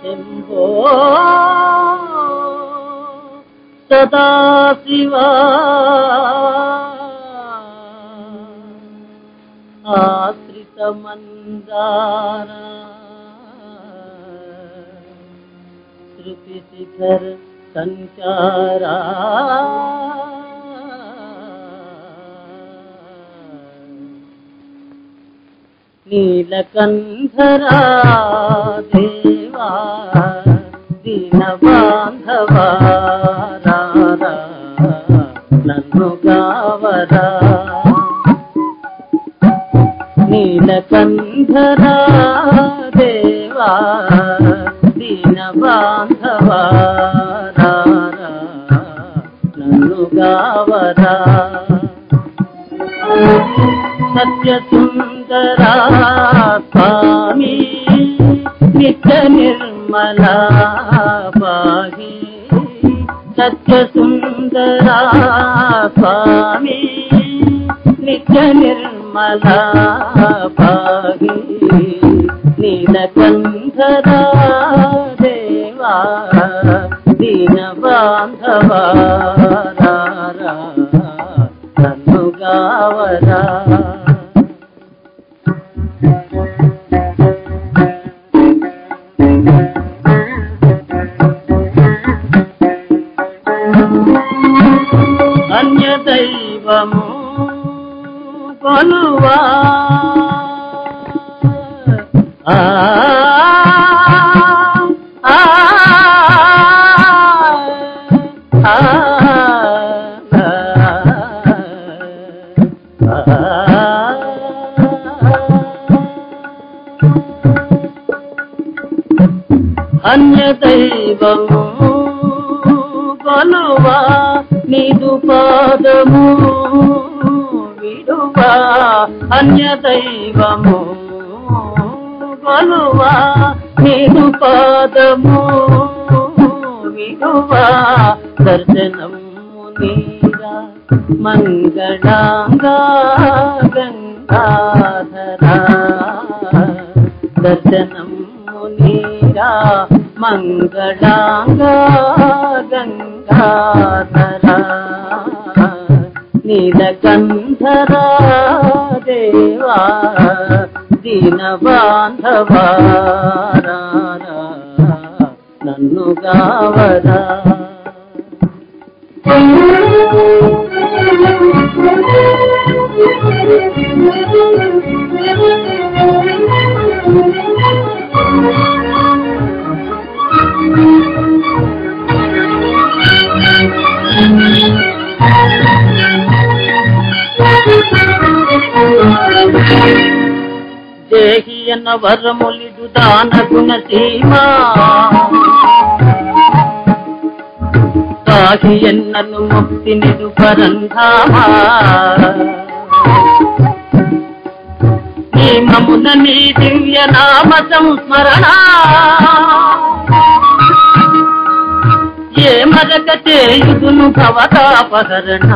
शम्भो सदाशिवा आश्रितमन्दार त्रिपिशिखर सञ्चारा నీలకంధరా దేవా దీన నన్ను గావరా. నీలకంధరా దేవా గావరా స్వామి నిత్య నిర్మలా పాహి సత్యసుందరా స్వామి నిత్య నిర్మలా పాహి నీలకంధరా దేవా దీన బాంధవా రారా, నన్ను గావరా దైవము కొలువా? ఆ, అన్య దైవము కొలువా? నీదు పాదము విడువా అన్య దైవము కొలువా. నీదు పాదము విడువా దర్శనము నీరా మంగళాంగా గంగాధరా. దర్శనము నీరా మంగళాంగా గంగాధరా నీలకంధరా దేవా దీన నన్ను గావరా. దేహి అన్న వరములిడు దాన గుణ సీమా. తాహి ఎన్నను ముక్తి నిదు పరంధామా మమున నీ దివ్య నామ సంస్మరణ. ఏ మరక చేయుదును భవతాపహరణ.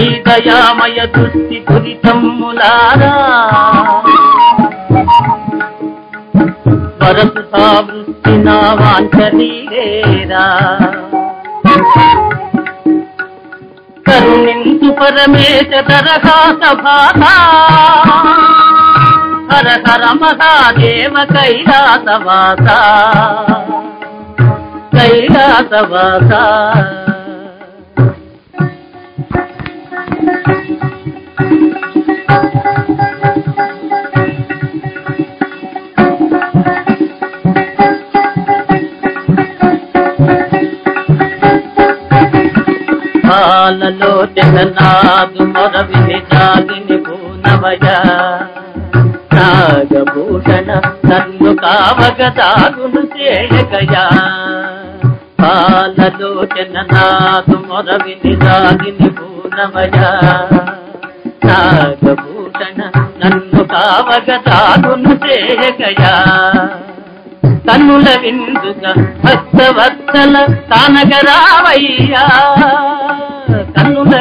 మీ దయామయ దృష్టి దురితమ్ములారా వరసు సావృష్టి నా వాంఛనీరేరా కరుణిందు పరమేశ దరహాస భాష హర హర మహాదేవ కైలాసవాస. కైలాసవాస. పాలలో జగన్నాథు మొరవిని జాగిని పూనవయ నాగభూషణ నన్ను కావగదాగును చేయగయా. పాలలో జగన్నాథు మొరవిని జాగిని పూనవయ నాగభూషణ నన్ను కావగదాగును చేయగయా. కన్నుల విందుగా భక్తవత్సల కానగరావయ్యా కన్నుల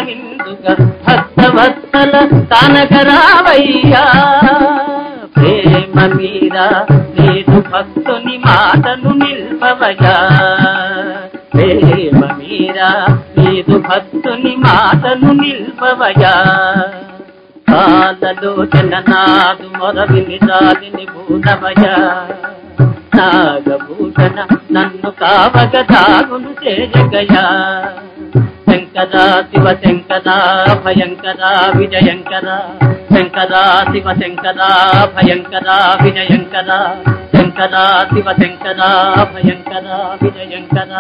విందుక భక్తవత్సల కానకరావయ్యా. ప్రేమ మీరా నేను భక్తుని మాటను నిల్పవయా ప్రేమ మీరా నీదు భక్తుని మాటను నిల్పవయా కాలలో చలనాదు మొరవిని దాలిని భూతవయా నాగభూషణ నన్ను కావగ దాగును చేయగయా శంకరా శివ శంకరా భయంకరా విజయంకరా. శంకరా శివ శంకరా భయంకరా విజయంకరా. శంకరా శివ శంకరా భయంకరా విజయంకరా.